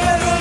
guerra.